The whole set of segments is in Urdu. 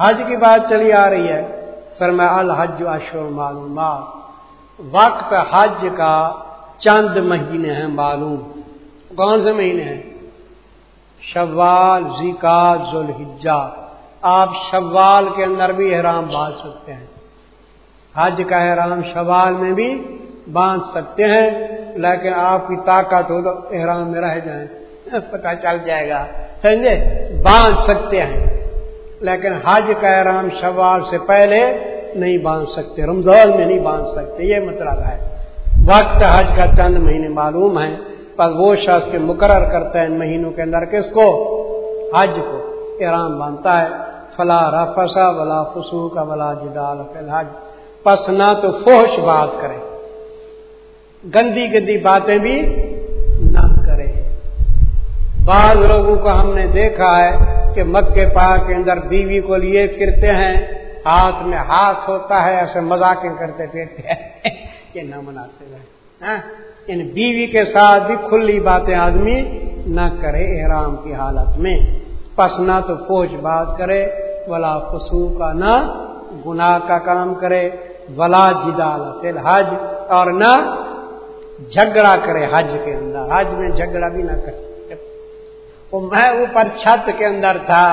حج کی بات چلی آ رہی ہے۔ پھر میں الحج اشور معلومات۔ وقت حج کا چند مہینے ہیں معلوم۔ کون سے مہینے ہیں؟ شوال زیکا ذوالحجہ۔ آپ شوال کے اندر بھی احرام باندھ سکتے ہیں۔ حج کا احرام شوال میں بھی باندھ سکتے ہیں، لیکن آپ کی طاقت ہو تو احرام میں رہ جائیں۔ پتہ چل جائے گا۔ سمجھے؟ باندھ سکتے ہیں۔ لیکن حج کا احرام شوال سے پہلے نہیں باندھ سکتے، رمضان میں نہیں باندھ سکتے، یہ مطلب ہے۔ وقت حج کا چند مہینے معلوم ہے پر وہ شخص کے مقرر کرتا ہے ان مہینوں کے اندر کس کو؟ حج کو۔ احرام باندھتا ہے۔ فلا رفسا ولا فسو کا ولا جدال حج پس نہ تو فوش بات کرے۔ گندی گندی باتیں بھی نہ کرے۔ بعض لوگوں کو ہم نے دیکھا ہے کہ مکے پاک کے اندر بیوی کو لیے پھرتے ہیں، ہاتھ میں ہاتھ ہوتا ہے، ایسے مذاقیں کرتے پھرتے ہیں۔ یہ نہ مناسب ہے ہاں؟ ان بیوی کے ساتھ بھی کھلی باتیں آدمی نہ کرے احرام کی حالت میں۔ پس نہ تو پوچھ بات کرے، ولا خسو کا نہ گناہ کا کام کرے، ولا جدال حج اور نہ جھگڑا کرے حج کے اندر۔ حج میں جھگڑا بھی نہ کرے۔ وہ میں اوپر چھت کے اندر تھا،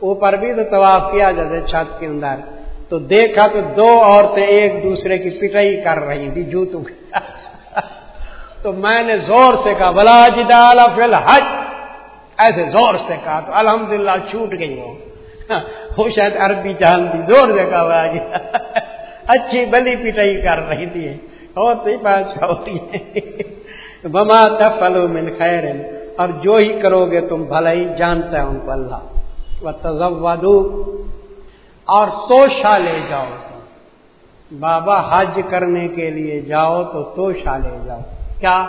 اوپر بھی تو طواف کیا جاتے چھت کے اندر۔ تو دیکھا تو دو عورتیں ایک دوسرے کی پٹائی کر رہی تھی جوتوں تو میں نے زور سے کہا بلا جدال فل حج ایسے زور سے کہا تو الحمدللہ چھوٹ گئی وہ۔ وہ شاید عربی جانتی زور سے کہا بلا اچھی بلی پٹائی کر رہی تھی۔ ہوتی بات ہوتی ہے۔ بما تفلو من خیر اور جو ہی کرو گے تم بھلائی جانتا ہے ان کو اللہ۔ و تزودو اور توشا لے جاؤ۔ تم بابا حج کرنے کے لیے جاؤ تو توشا لے جاؤ۔ کیا؟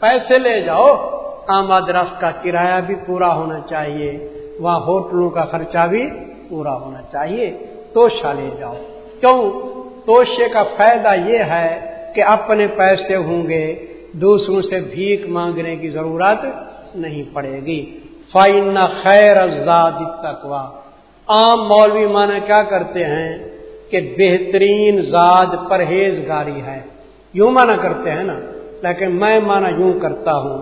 پیسے لے جاؤ۔ آمد رفت کا کرایہ بھی پورا ہونا چاہیے۔ وہاں ہوٹلوں کا خرچہ بھی پورا ہونا چاہیے۔ توشا لے جاؤ۔ کیوں؟ توشے کا فائدہ یہ ہے کہ اپنے پیسے ہوں گے۔ دوسروں سے بھیک مانگنے کی ضرورت نہیں پڑے گی۔ فائن خیر ازاد تکوا عام مولوی مانا کیا کرتے ہیں کہ بہترین زاد پرہیز گاری ہے۔ یوں مانا کرتے ہیں نا، لیکن میں مانا یوں کرتا ہوں۔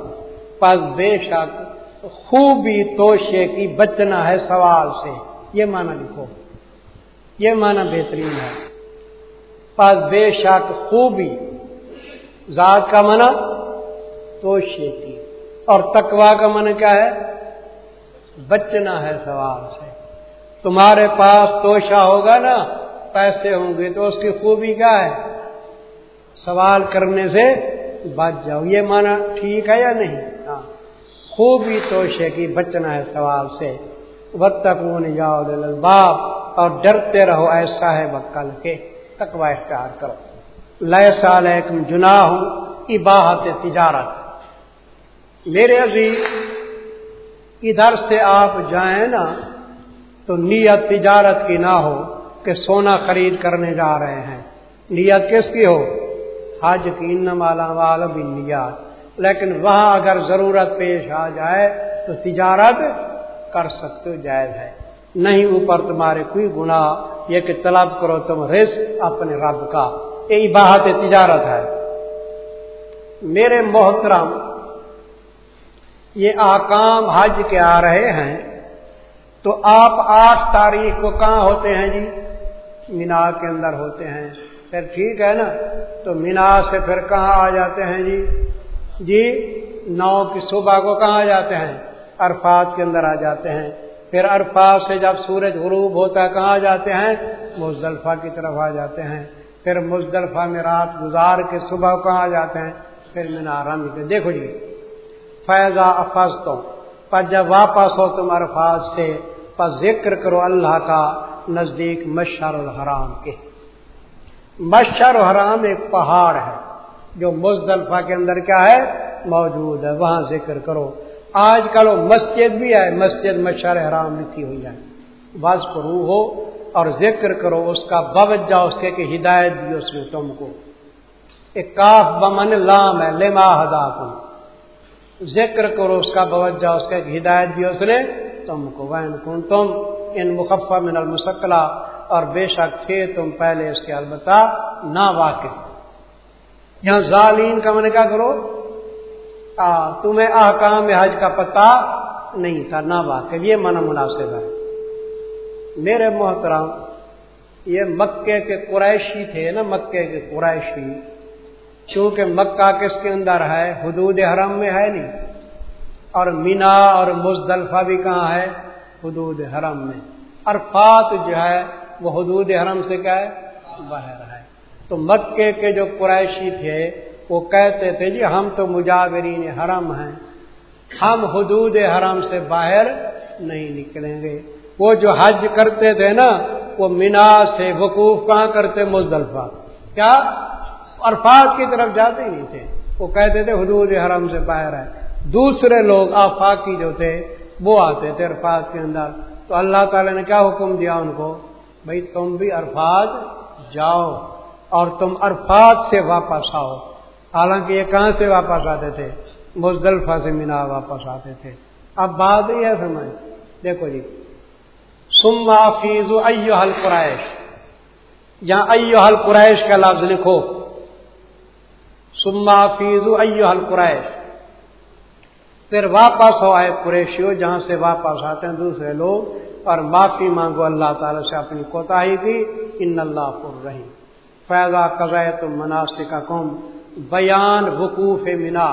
پس بے شک خوبی توشے کی بچنا ہے سوال سے۔ یہ مانا لکھو۔ یہ مانا بہترین ہے۔ پس بے شک خوبی ذات کا منع توشے کی اور تکوا کا من کیا ہے؟ بچنا ہے، سوال سے تمہارے پاس توشا ہوگا نا، پیسے ہوں گے تو اس کی خوبی کیا ہے؟ سوال کرنے سے بچ جاؤ۔ یہ مانا ٹھیک ہے یا نہیں؟ ہاں۔ خوبی توشے کی، بچنا ہے سوال سے۔ وقت تک جاؤ باپ اور ڈرتے رہو ایسا ہے بکل کے۔ تکوا اختیار کرو۔ لیے سال جنا ہوں اباہت تجارت. میرے ابھی ادھر سے آپ جائیں نا، تو نیت تجارت کی نہ ہو کہ سونا خرید کرنے جا رہے ہیں۔ نیت کس کی ہو؟ حج کی مالا والا بھی نیت لیکن وہاں اگر ضرورت پیش آ جائے، تو تجارت کر سکتے ہو جائز ہے۔ نہیں اوپر تمہارے کوئی گنا یہ کہ طلب کرو تم رزق اپنے رب کا۔ یہ تجارت ہے۔ میرے محترم، یہ آکام حج کے آ رہے ہیں۔ تو آپ آٹھ تاریخ کو کہاں ہوتے ہیں جی؟ مینا کے اندر ہوتے ہیں۔ پھر ٹھیک ہے نا؟ تو مینا سے پھر کہاں آ جاتے ہیں جی؟ جی نو کی صبح کو کہاں آ جاتے ہیں؟ عرفات کے اندر آ جاتے ہیں۔ پھر عرفات سے جب سورج غروب ہوتا ہے، کہاں جاتے ہیں؟ مزدلفہ کی طرف آ جاتے ہیں۔ پھر مزدلفہ میں رات گزار کے صبح کہاں جاتے ہیں؟ پھر رنگ کے دیکھو جی فیضا افز تو پر جب واپس ہو تم عرفات سے، پر ذکر کرو اللہ کا نزدیک مشر الحرام کے۔ مشر الحرام ایک پہاڑ ہے، جو مزدلفہ کے اندر کیا ہے؟ موجود ہے، وہاں ذکر کرو۔ آج کل وہ مسجد بھی ہے، مسجد مشر حرام لکھی ہوئی ہے۔ بس کرو ہو اور ذکر کرو اس کا باوجہ اس کے کہ ہدایت دی اس نے تم کو۔ ایک کاف بمن لام ہے لما ہدا ذکر کرو اس کا باوجہ اس کے ہدایت دی اس نے تم کو۔ وین کن تم ان مخفہ من المسکلا اور بے شک تھے تم پہلے اس کے البتہ نہ واقف یہاں ظالین کا من کیا کرو؟ آ, تمہیں احکام حج کا پتہ نہیں تھا نہ واقف یہ من مناسب ہے۔ میرے محترم، یہ مکے کے قریشی تھے نا، مکے کے قریشی۔ چونکہ مکہ کس کے اندر ہے؟ حدود حرم میں ہے نہیں۔ اور مینا اور مزدلفہ بھی کہاں ہے؟ حدود حرم میں۔ عرفات جو ہے، وہ حدود حرم سے کیا ہے؟ باہر ہے۔ تو مکے کے جو قریشی تھے، وہ کہتے تھے جی ہم تو مجاورین حرم ہیں۔ ہم حدود حرم سے باہر نہیں نکلیں گے۔ وہ جو حج کرتے تھے نا، وہ مینا سے وقوف کہاں کرتے، مزدلفہ۔ کیا؟ عرفات کی طرف جاتے ہی نہیں تھے۔ وہ کہتے تھے، حدود حرم سے باہر ہے دوسرے لوگ آفاقی جو تھے، وہ آتے تھے عرفات کے اندر۔ تو اللہ تعالی نے کیا حکم دیا ان کو؟ بھائی تم بھی عرفات جاؤ اور تم عرفات سے واپس آؤ۔ حالانکہ یہ کہاں سے واپس آتے تھے؟ مزدلفہ سے مینا واپس آتے تھے۔ اب بات یہ ہے، سمجھ۔ دیکھو جی سما فیض حل قرائش یہاں ایو حل قرائش کا لفظ لکھو. سما فیض ایو حل قرائش پھر واپس ہو آئے قریشیو جہاں سے واپس آتے ہیں دوسرے لوگ اور معافی مانگو اللہ تعالی سے اپنی کوتا کی. ان اللہ پر رہی فیضا قزائے تو مناسب کا کم بیان وقوف منا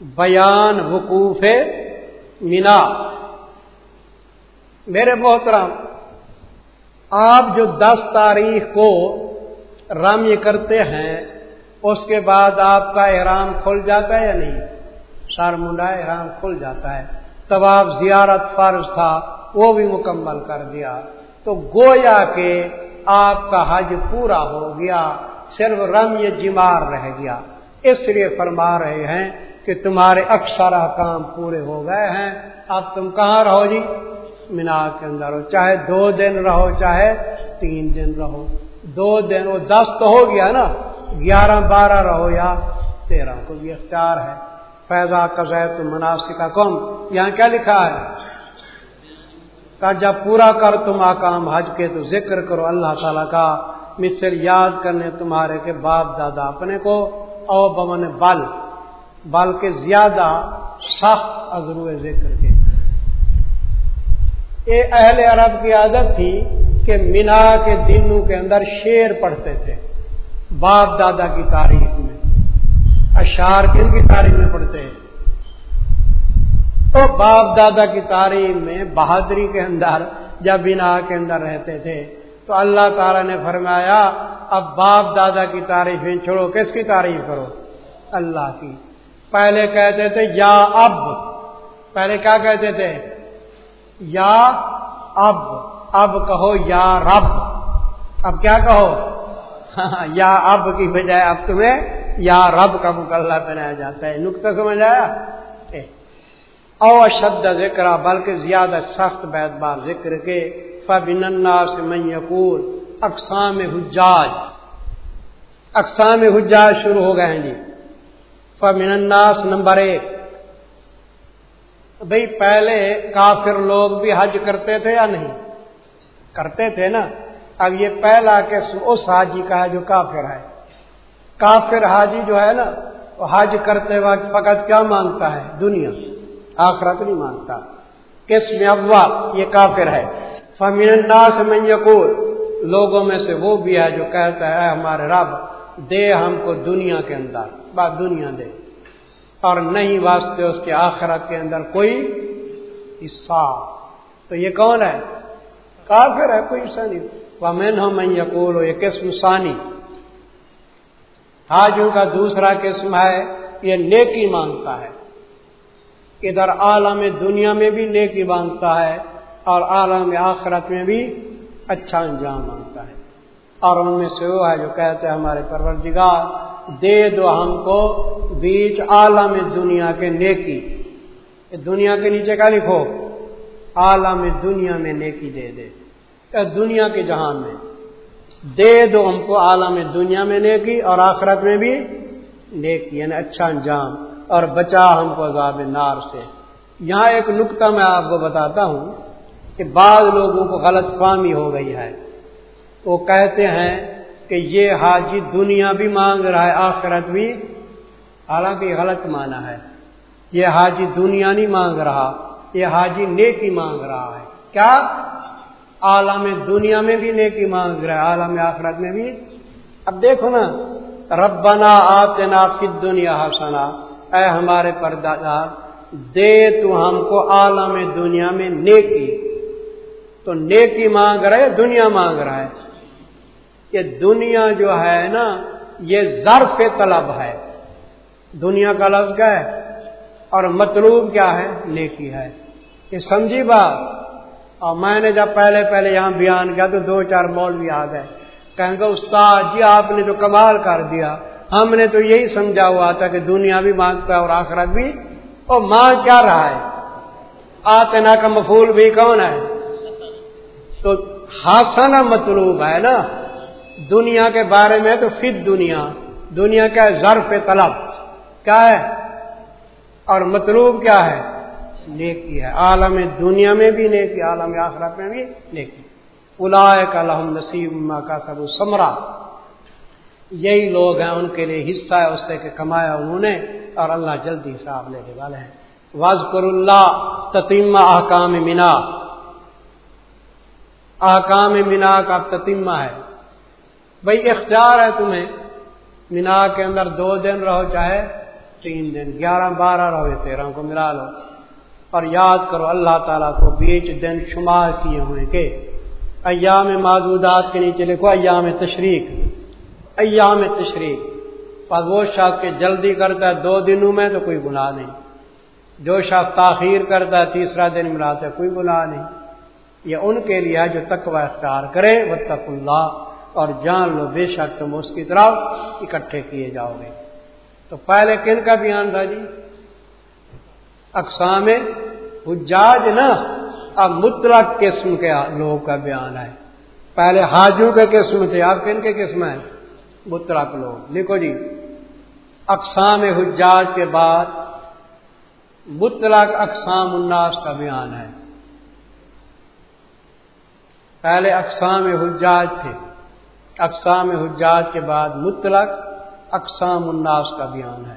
بیان وقوف مینا میرے محترم، آپ جو دس تاریخ کو رمی کرتے ہیں، اس کے بعد آپ کا احرام کھل جاتا ہے یا نہیں؟ سر منڈا، احرام کھل جاتا ہے۔ تب آپ زیارت فرض تھا، وہ بھی مکمل کر دیا۔ تو گویا کہ آپ کا حج پورا ہو گیا، صرف رم یہ جمار رہ گیا۔ اس لیے فرما رہے ہیں کہ تمہارے اکثر کام پورے ہو گئے ہیں۔ اب تم کہاں رہو جی؟ مینار کے اندر ہو چاہے دو دن رہو، چاہے تین دن رہو۔ دو دن وہ دس تو ہو گیا نا، گیارہ، بارہ رہو یا تیرہ کو بھی اختیار ہے۔ فیضا قزیت مناسب کم یہاں کیا لکھا ہے؟ کہ جب پورا کر تم آکام حج کے تو ذکر کرو۔ اللہ تعالیٰ کا مصر یاد کرنے تمہارے کے باپ دادا اپنے کو او بمن بل بل کے زیادہ سخت ازرو ذکر کے۔ یہ اہل عرب کی عادت تھی کہ مینا کے دنوں کے اندر شیر پڑھتے تھے، باپ دادا کی تاریخ میں اشار کن کی تاریخ میں پڑھتے ہیں؟ تو باپ دادا کی تاریخ میں بہادری کے اندر، جب بنا کے اندر رہتے تھے، تو اللہ تعالی نے فرمایا، اب باپ دادا کی تعریفیں چھوڑو، کس کی تعریف کرو؟ اللہ کی۔ پہلے کہتے تھے، یا اب۔ پہلے کیا کہتے تھے؟ یا اب اب کہو یا رب. اب کیا کہو؟ یا اب کی بجائے اب تمہیں یا رب کا مقلہ بنایا جاتا ہے. نقطہ سمجھ آیا؟ او شد ذکر بلکہ زیادہ سخت بیت بار ذکر کے، فبن سے میقور اقسام حجاج. اقسام حجاج شروع ہو گئے ہیں جی. فبن الناس نمبر ایک. بھائی پہلے کافر لوگ بھی حج کرتے تھے یا نہیں؟ کرتے تھے نا؟ اب یہ پہلا قسم اس حاجی کا ہے جو کافر ہے۔ کافر حاجی جو ہے نا، وہ حج کرتے وقت فقط کیا مانگتا ہے؟ دنیا۔ آخرت نہیں مانگتا قسم ابوا یہ کافر ہے۔ فمین الناس من یقول لوگوں میں سے وہ بھی ہے جو کہتا ہے ہمارے رب، دے ہم کو دنیا کے اندر۔ بات دنیا دے۔ اور نہیں واسطے اس کے آخرت کے اندر کوئی حصہ۔ تو یہ کون ہے؟ کافر ہے، کوئی حصہ نہیں۔ ومن ہو میں یقول یہ قسم ثانی۔ حاجوں کا دوسرا قسم ہے، یہ نیکی مانگتا ہے۔ ادھر عالم دنیا میں بھی نیکی مانگتا ہے اور عالم آخرت میں بھی اچھا انجام مانگتا ہے۔ اور ان میں سے وہ ہے جو کہتے ہیں ہمارے پروردگار دے دو ہم کو بیچ عالم دنیا کے نیکی۔ دنیا کے نیچے کا لکھو، عالم دنیا میں نیکی دے دے۔ دنیا کے جہان میں۔ دے دو ہم کو عالم دنیا میں نیکی اور آخرت میں بھی نیکی یعنی اچھا انجام۔ اور بچا ہم کو عذاب نار سے۔ یہاں ایک نقطہ میں آپ کو بتاتا ہوں کہ بعض لوگوں کو غلط فہمی ہو گئی ہے۔ وہ کہتے ہیں کہ یہ حاجی دنیا بھی مانگ رہا ہے، آخرت بھی۔ حالانکہ غلط مانا ہے۔ یہ حاجی دنیا نہیں مانگ رہا، یہ حاجی نیکی مانگ رہا ہے۔ کیا؟ عالم دنیا میں بھی نیکی مانگ رہا ہے، عالم آخرت میں بھی۔ اب دیکھو نا، ربنا آتے نا دنیا حسنا۔ اے ہمارے پردادار دے تو ہم کو عالم دنیا میں نیکی۔ تو نیکی مانگ رہا ہے دنیا مانگ رہا ہے؟ کہ دنیا جو ہے نا، یہ ظرف طلب ہے۔ دنیا کا لفظ کیا ہے؟ اور مطلوب کیا ہے؟ نیکی ہے۔ یہ سمجھی بات؟ اور میں نے جب پہلے پہلے یہاں بیان کیا تو دو چار مول بھی آ گئے۔ کہیں گے، استاد جی آپ نے تو کمال کر دیا۔ ہم نے تو یہی سمجھا ہوا تھا کہ دنیا بھی مانگتا ہے اور آخرت بھی۔ اور مانگ کیا رہا ہے؟ آتنا کا مفول بھی کون ہے؟ تو ہاسانہ مطلوب ہے نا۔ دنیا کے بارے میں تو فت دنیا دنیا کا ظرف طلب۔ کیا ہے؟ اور مطلوب کیا ہے؟ نیکی ہے۔ عالم دنیا میں بھی نیکی، عالم آخرت میں بھی نیکی۔ الائے کا لحم نصیب کا سب سمرا یہی لوگ ہیں، ان کے لیے حصہ ہے، اس سے کہ کمایا انہوں نے اور اللہ جلدی حساب لینے والے ہیں۔ واز اللہ تتیمہ احکام مینا احکام مینا کا تتیمہ ہے۔ بھائی اختیار ہے تمہیں۔ مینا کے اندر دو دن رہو، چاہے تین دن، گیارہ، بارہ رہو یا تیرہ کو ملا لو۔ اور یاد کرو، اللہ تعالیٰ کو بیچ دن شمار کیے ہوئے کہ ایام معدودات کے نیچے لکھو، ایام تشریق۔ ایام تشریق۔ پر وہ شخص کے جلدی کرتا ہے، دو دنوں میں تو کوئی گناہ نہیں۔ جو شخص تاخیر کرتا ہے، تیسرا دن ملاتا ہے، کوئی گناہ نہیں۔ یہ ان کے لیے جو تقوی اختیار کرے وہ تک اللہ۔ اور جان لو بے شک تم اس کی طرف اکٹھے کیے جاؤ گے۔ تو پہلے کن کا بیان تھا جی؟ اقسام حجاج نا؟ اب مطلق قسم کے لوگوں کا بیان ہے۔ پہلے حاجو کے قسم تھے آپ کن کے قسم ہیں؟ مطلق لوگ۔ لکھو جی اقسام حجاج کے بعد مطلق اقسام الناس کا بیان ہے۔ پہلے اقسام حجاج تھے۔ اقسام حجاج کے بعد مطلق اقسام الناس کا بیان ہے۔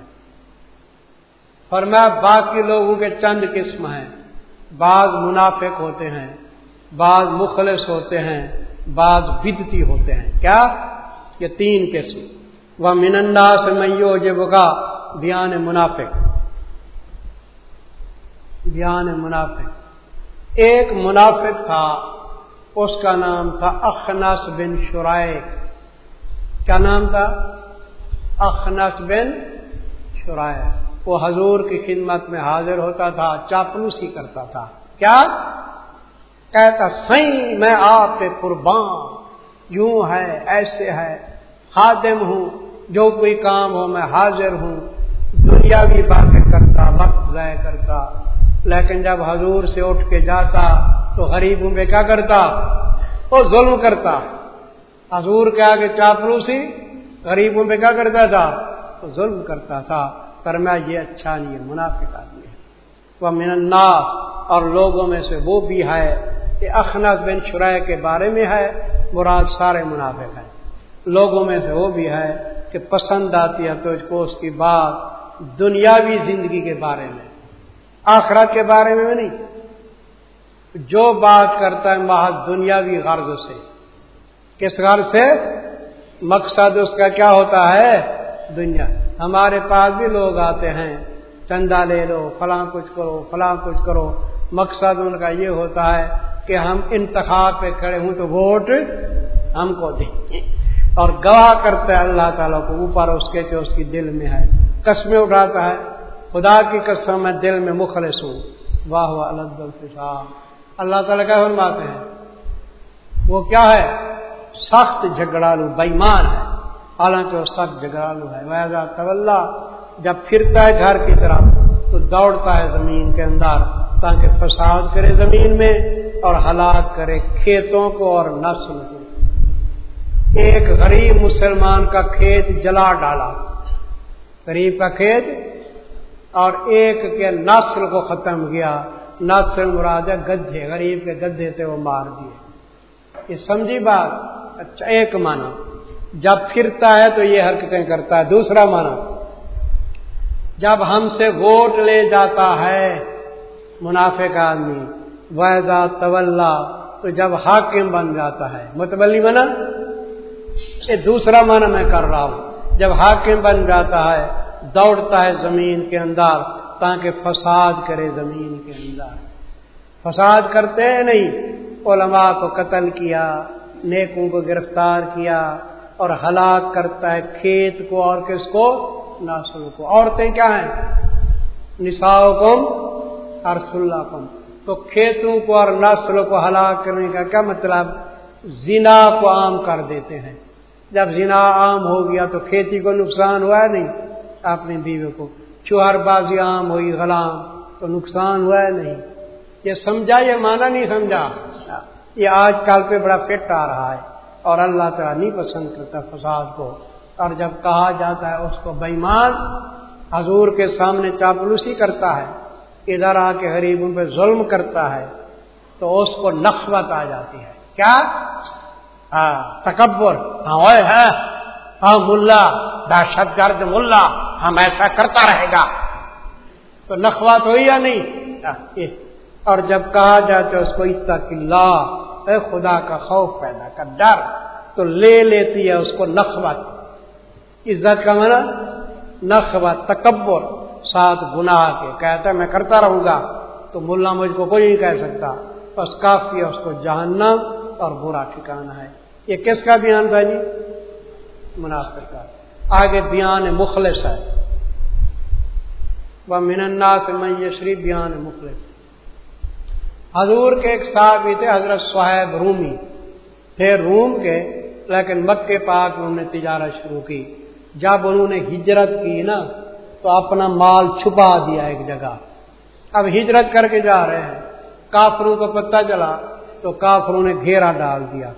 فرمایا، باقی لوگوں کے چند قسم ہیں۔ بعض منافق ہوتے ہیں، بعض مخلص ہوتے ہیں، بعض بدتی ہوتے ہیں۔ کیا؟ یہ تین قسم۔ وہ منندا سے میو جب کا بیان منافق۔ بیان منافق۔ ایک منافق تھا اس کا نام تھا اخنس بن شرائق کیا نام تھا؟ اخنس بن شرائق وہ حضور کی خدمت میں حاضر ہوتا تھا، چاپلوسی کرتا تھا۔ کیا؟ کہتا سی میں آپ پہ قربان۔ یوں ہے، ایسے ہے۔ خادم ہوں، جو کوئی کام ہو، میں حاضر ہوں۔ دنیا بھی باتیں کرتا، وقت ضائع کرتا۔ لیکن جب حضور سے اٹھ کے جاتا تو غریبوں میں کیا کرتا؟ وہ ظلم کرتا۔ حضور کے آگے چاپلوسی غریبوں میں کیا کرتا تھا؟ تو ظلم کرتا تھا۔ فرمایا یہ اچھا نہیں ہے، منافق آدمی ہے۔ وہ من الناس، اور لوگوں میں سے وہ بھی ہے کہ اخنس بن شرائے کے بارے میں ہے، مراد سارے منافق ہیں۔ لوگوں میں سے وہ بھی ہے کہ پسند آتی ہے تو اس کو اس کی بات دنیاوی زندگی کے بارے میں، آخرت کے بارے میں نہیں جو بات کرتا ہے محض دنیاوی غرض سے، کس غرض سے؟ مقصد اس کا کیا ہوتا ہے؟ دنیا۔ ہمارے پاس بھی لوگ آتے ہیں، چندہ لے لو، فلاں کچھ کرو، فلاں کچھ کرو۔ مقصد ان کا یہ ہوتا ہے کہ ہم انتخاب پہ کھڑے ہوں تو ووٹ ہم کو دیں۔ اور گواہ کرتے ہیں اللہ تعالیٰ کو، اوپر اس کے اس کی دل میں ہے۔ قسمیں اٹھاتا ہے۔ خدا کی قسم میں دل میں مخلص ہوں۔ واہ واہ اللہ اللہ تعالیٰ کیا فرماتے ہیں؟ وہ کیا ہے؟ سخت جھگڑالو، بےمان ہے۔ حالانکہ وہ سخت جگرالو ہے۔ ویزا طلّہ جب پھرتا ہے گھر کی طرف، تو دوڑتا ہے زمین کے اندر، تاکہ فساد کرے زمین میں اور ہلاک کرے کھیتوں کو اور نسل کو۔ ایک غریب مسلمان کا کھیت جلا ڈالا۔ غریب کا کھیت اور ایک کے نسل کو ختم کیا۔ نسل مراد ہے گدھے، غریب کے گدھے تھے وہ مار دیے۔ یہ سمجھی بات؟ اچھا ایک مانا جب پھرتا ہے تو یہ حرکتیں کرتا ہے۔ دوسرا مانا جب ہم سے ووٹ لے جاتا ہے منافع کا آدمی ویزا طول تو جب حاکم بن جاتا ہے۔ متبلی بنا یہ دوسرا معنی میں کر رہا ہوں۔ جب حاکم بن جاتا ہے، دوڑتا ہے زمین کے اندر تاکہ فساد کرے زمین کے اندر۔ فساد کرتے ہیں نہیں، علماء کو قتل کیا، نیکوں کو گرفتار کیا اور ہلاک کرتا ہے۔ کھیت کو اور کس کو؟ ناسل کو۔ عورتیں کیا ہیں؟ نساؤ کم ارس اللہ کم تو کھیتوں کو اور نسل کو ہلاک کرنے کا کیا مطلب؟ زنا کو عام کر دیتے ہیں۔ جب زنا عام ہو گیا تو کھیتی کو نقصان ہوا ہے نہیں؟ اپنے بیوے کو۔ چوہر بازی عام ہوئی، غلام، تو نقصان ہوا ہے نہیں؟ یہ سمجھا، یہ مانا نہیں سمجھا؟ یہ آج کل پہ بڑا فٹ آ رہا ہے اور اللہ تعالیٰ نہیں پسند کرتا فساد کو۔ اور جب کہا جاتا ہے اس کو بےمان حضور کے سامنے چاپلوسی کرتا ہے، ادھر آ کے غریبوں پہ ظلم کرتا ہے، تو اس کو نقبت آ جاتی ہے۔ کیا؟ ہاں تکبر۔ ہاں ہے۔ ہاں ملا دہشت گرد ملا۔ ہم ایسا کرتا رہے گا۔ تو نخوات ہوئی یا نہیں؟ اور جب کہا جاتا اس کو اے خدا کا خوف پیدا کر، ڈر۔ تو لے لیتی ہے اس کو نخوت عزت کا مانا نخوت تکبر ساتھ گناہ کے۔ کہتا ہے میں کرتا رہوں گا، تو ملا مجھ کو کوئی نہیں کہہ سکتا۔ بس کافی ہے اس کو جاننا اور برا ٹھکانا ہے۔ یہ کس کا بیان تھا جی؟ منافر کا۔ آگے بیان مخلص ہے۔ وہ مننا سے میں بیان مخلص۔ حضور کے ایک صاحب بھی تھے، حضرت صاحب رومی۔ تھے روم کے، لیکن مکے پاک انہوں نے تجارت شروع کی۔ جب انہوں نے ہجرت کی نا، تو اپنا مال چھپا دیا ایک جگہ۔ اب ہجرت کر کے جا رہے ہیں۔ کافروں کو پتہ چلا تو کافروں نے گھیرا ڈال دیا۔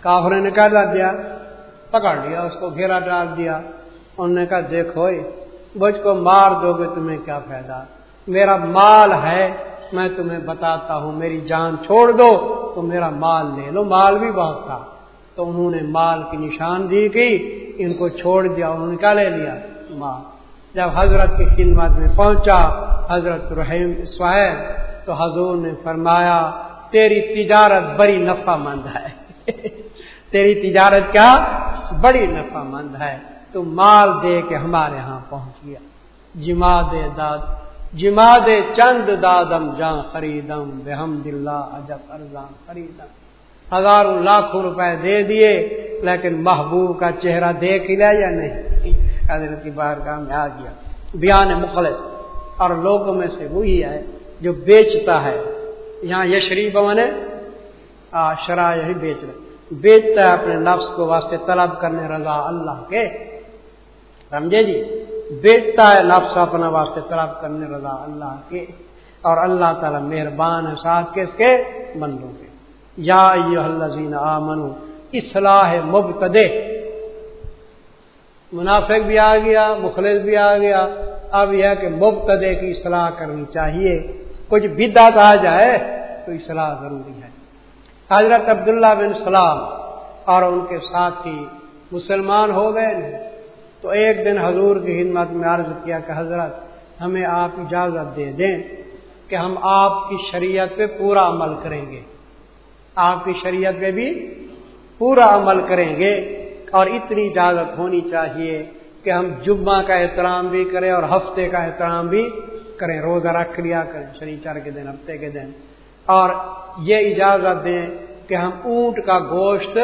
کافروں نے کیا ڈال دیا؟ پکڑ لیا، اس کو گھیرا ڈال دیا۔ انہوں نے کہا، دیکھو بچ کو مار دو گے، تمہیں کیا فائدہ؟ میرا مال ہے، میں تمہیں بتاتا ہوں، میری جان چھوڑ دو، تو میرا مال لے لو۔ مال بھی بہت تھا۔ تو انہوں نے مال کی نشاندہی کی، ان کو چھوڑ دیا، انہوں نے کیا لے لیا؟ مال۔ جب حضرت کی خدمت میں پہنچا، حضرت رحیم سہیب تو حضور نے فرمایا، تیری تجارت بڑی نفع مند ہے۔ تیری تجارت کیا؟ بڑی نفع مند ہے۔ تو مال دے کے ہمارے ہاں پہنچ گیا۔ جما دے داد جما دے چند دادم جان خریدم، بحمد اللہ عجب ارزان خریدم۔ ہزاروں لاکھوں روپے دے دیے، لیکن محبوب کا چہرہ دیکھ ہی لیا یا نہیں؟ حضرت کی بار میں آ گیا۔ بیان مخلص۔ اور لوگوں میں سے وہی ہے جو بیچتا ہے۔ یہاں یہ شریف بنے شرح یہی بیچ رہے بیچتا ہے اپنے نفس کو واسطے طلب کرنے رضا اللہ کے۔ سمجھے جی؟ بیچتا ہے نفس اپنا واسطے طلب کرنے رضا اللہ کے۔ اور اللہ تعالیٰ مہربان ہے ساتھ کے اس کے؟ بندوں کے۔ یا اللہ آ منو اصلاح مبتد منافق بھی آ گیا، مخلص بھی آ گیا۔ اب یہ کہ مبتدے کی اصلاح کرنی چاہیے۔ کچھ بدعت آ جائے تو اصلاح ضروری ہے۔ حضرت عبداللہ بن سلام اور ان کے ساتھی مسلمان ہو گئے تو ایک دن حضور کی خدمت میں عرض کیا کہ حضرت، ہمیں آپ اجازت دے دیں کہ ہم آپ کی شریعت پہ پورا عمل کریں گے۔ آپ کی شریعت پہ بھی پورا عمل کریں گے اور اتنی اجازت ہونی چاہیے کہ ہم جمعہ کا احترام بھی کریں اور ہفتے کا احترام بھی کریں۔ روزہ رکھ لیا کریں شریچر کے دن، ہفتے کے دن۔ اور یہ اجازت دیں کہ ہم اونٹ کا گوشت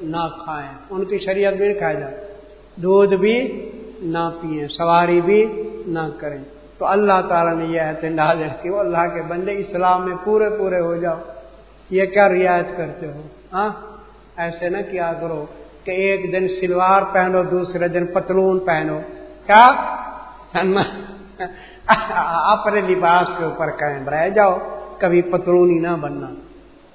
نہ کھائیں۔ ان کی شریعت بھی کھایا جائے۔ دودھ بھی نہ پئیں سواری بھی نہ کریں۔ تو اللہ تعالیٰ نے یہ نازل کی۔ وہ اللہ کے بندے اسلام میں پورے پورے ہو جاؤ۔ یہ کیا رعایت کرتے ہو؟ ہاں؟ ایسے نہ کیا کرو کہ ایک دن سلوار پہنو، دوسرے دن پتلون پہنو۔ کیا؟ اپنے لباس کے اوپر قائم رہ جاؤ۔ کبھی پترونی نہ بننا۔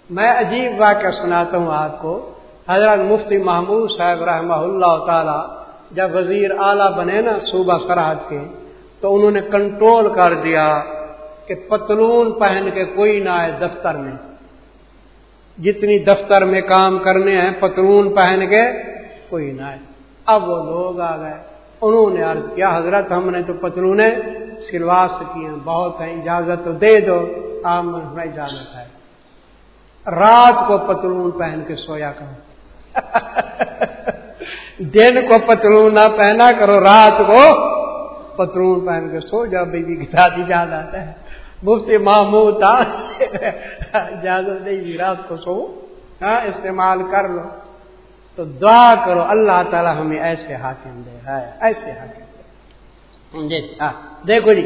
میں عجیب واقعہ سناتا ہوں آپ کو۔ حضرت مفتی محمود صاحب رحمہ اللہ تعالی جب وزیر اعلیٰ بنے نا صوبہ سرحد کے، تو انہوں نے کنٹرول کر دیا کہ پتلون پہن کے کوئی نہ آئے دفتر میں۔ جتنی دفتر میں کام کرنے ہیں پتلون پہن کے کوئی نہ آئے۔ اب وہ لوگ آ گئے۔ انہوں نے عرض کیا، حضرت ہم نے تو پتلونے سلواس کی ہیں، بہت ہیں اجازت تو دے دو، آپ میں اجازت ہے۔ رات کو پتلون پہن کے سویا کرو۔ دن کو پتلون نہ پہنا کرو، رات کو پتلون پہن کے سو جاؤ، بیوی کی ساتھ اجازت ہے۔ مفتی محمود اجازت دے رات کو سو۔ ہاں استعمال کر لو۔ تو دعا کرو، اللہ تعالی ہمیں ایسے حاکم دے۔ ہے ایسے حاکم دے۔ جی، ہاں دیکھو جی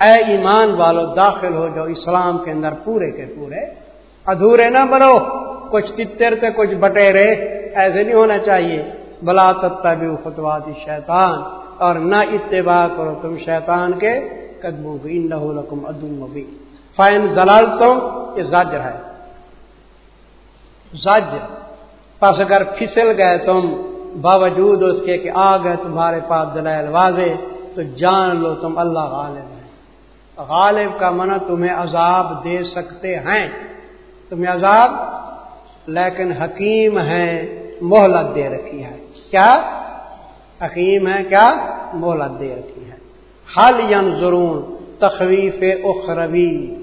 اے ایمان والو، داخل ہو جاؤ اسلام کے اندر، پورے کے پورے۔ ادھورے نہ بنو، کچھ تتر تھے کچھ بٹیرے، ایسے نہیں ہونا چاہیے۔ بلا تتا بھی فتوات شیطان اور نہ اتباع کرو تم شیطان کے۔ قدموں کی نہ ادم بھی فائن زلال تم یہ زاجر ہے۔ زاجر پس اگر پھسل گئے تم، باوجود اس کے کہ آ گئے تمہارے پاس دلائل واضح، تو جان لو تم اللہ غالب ہے۔ غالب کا منع تمہیں عذاب دے سکتے ہیں۔ تمہیں عذاب لیکن حکیم ہے، مہلت دے رکھی ہے۔ کیا؟ حکیم ہے کیا؟ مہلت دے رکھی ہے۔ حل ین ضرور تخویف اخروی۔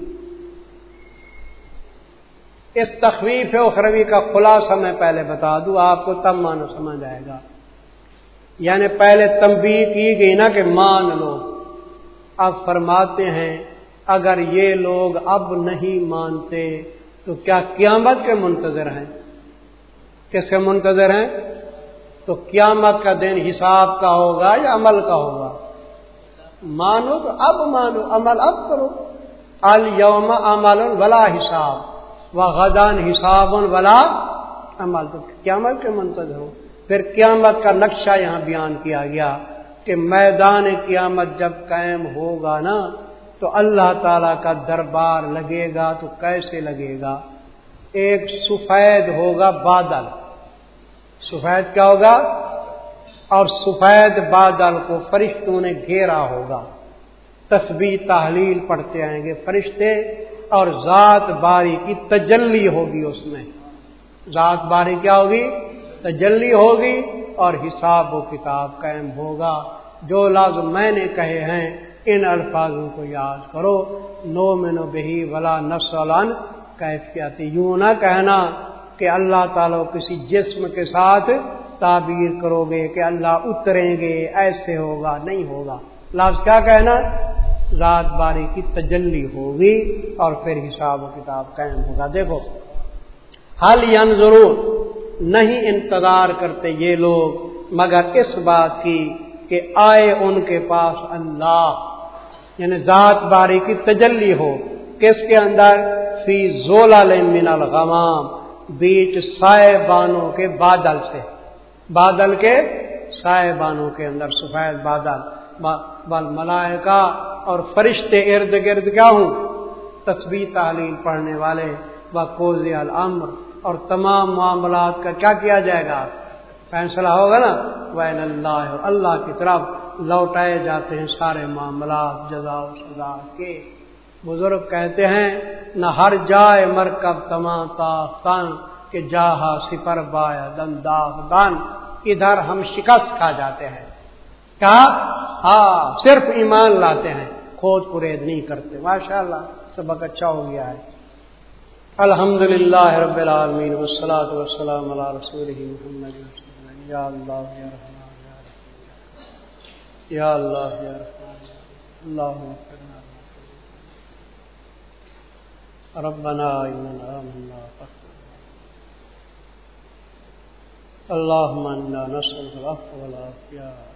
اس تخویف اخروی کا خلاصہ میں پہلے بتا دوں، آپ کو تب مانو، سمجھ آئے گا۔ یعنی پہلے تنبیہ کی گئی نا کہ مان لو۔ اب فرماتے ہیں، اگر یہ لوگ اب نہیں مانتے، تو کیا قیامت کے منتظر ہیں؟ کس کے منتظر ہیں؟ تو قیامت کا دن حساب کا ہوگا یا عمل کا ہوگا؟ مانو تو اب مانو، عمل اب کرو۔ الوم عمل ولا حساب۔ غدان حساب ولا عمل تو قیامت کے منتظر ہو؟ پھر قیامت کا نقشہ یہاں بیان کیا گیا کہ میدان قیامت جب قائم ہوگا نا، تو اللہ تعالی کا دربار لگے گا تو کیسے لگے گا؟ ایک سفید ہوگا بادل۔ سفید کیا ہوگا؟ اور سفید بادل کو فرشتوں نے گھیرا ہوگا۔ تسبیح تحلیل پڑھتے آئیں گے۔ فرشتے اور ذات باری کی تجلی ہوگی اس میں۔ ذات باری کیا ہوگی؟ تجلی ہوگی اور حساب و کتاب قائم ہوگا۔ جو لفظ میں نے کہے ہیں، ان الفاظوں کو یاد کرو۔ نو مینو بہی ولا نسلان کیفیت یوں نہ کہنا کہ اللہ تعالیٰ کسی جسم کے ساتھ تعبیر کرو گے کہ اللہ اتریں گے، ایسے ہوگا، نہیں ہوگا۔ لفظ کیا کہنا؟ ذات باری کی تجلی ہوگی اور پھر حساب و کتاب قائم ہوگا۔ دیکھو، حل ین ضرور نہیں انتظار کرتے یہ لوگ، مگر اس بات کی کہ آئے ان کے پاس اللہ یعنی ذات باری کی تجلی ہو۔ کس کے اندر؟ فی زولا من الغمام، بیچ سائے بانوں کے بادل سے۔ بادل کے سائے بانوں کے اندر، سفید بادل بل ملائکہ اور فرشتے ارد گرد کیا ہوں تصویر تعلیم پڑھنے والے، و کوز العمر اور تمام معاملات کا کیا کیا جائے گا؟ فیصلہ ہوگا نا؟ وین اللہ اللہ کی طرف لوٹائے جاتے ہیں سارے معاملات، جزا و سزا کے۔ بزرگ کہتے ہیں، نہ ہر جائے مرکب تمام تافتان کہ جاہا سپر بایا دن دان ادھر ہم شکست کھا جاتے ہیں۔ کیا؟ ہاں صرف ایمان لاتے ہیں۔ کھود پرید نہیں کرتے۔ ماشاء اللہ سبق اچھا ہو گیا ہے۔ الحمد للہ رب العالمین وسلاۃ وسلام اللہ رسول محمد یا اللہ یا اللہ یا اللہ ربنا اننا آمنا اللهم انا نسألك العفو والعافية